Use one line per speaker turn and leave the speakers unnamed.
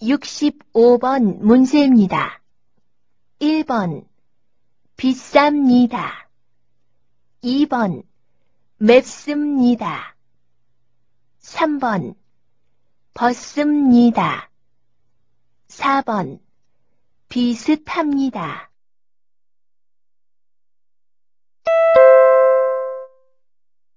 65번 문제입니다. 1번 비쌉니다. 2번 맵습니다. 3번 벗습니다. 4번 비슷합니다.